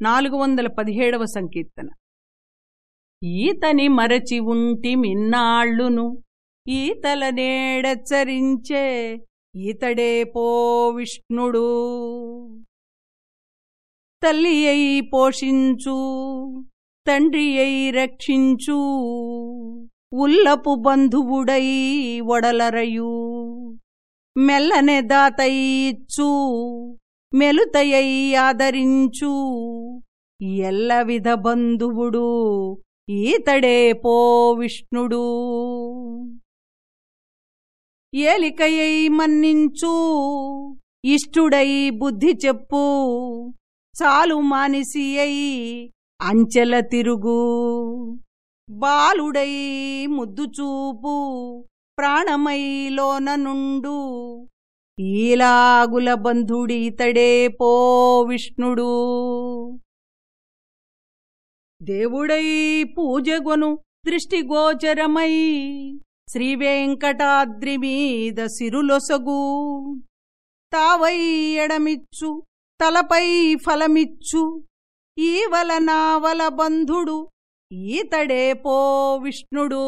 నాలుగు వందల పదిహేడవ సంకీర్తన. ఈతని మరచి ఉంటి మిన్నాళ్ళును ఈతల నేడచ్చరించే ఈతడే పో విష్ణుడు. తల్లి అయి పోషించు తండ్రి అయి రక్షించు ఉల్లపు బంధువుడై ఒడలరయు మెల్లనే దాతయిచ్చు మెలుతయై ఆదరించు ఎల్లవిధ బంధువుడు ఈతడే పో విష్ణుడు. ఏలికయై మన్నించు ఇష్టుడై బుద్ధి చెప్పు. చాలు మానిసి అయి అంచెల తిరుగు. బాలుడై ముద్దు చూపు ప్రాణమై నుండు. ఈలాగుల బంధుడీతడే పో విష్ణుడు. దేవుడై పూజగొను దృష్టిగోచరమై శ్రీవేంకటాద్రి మీద సిరులొసగు. తావై ఎడమిచ్చు తలపై ఫలమిచ్చు ఈవల నావల బంధుడు ఈతడే పో విష్ణుడు.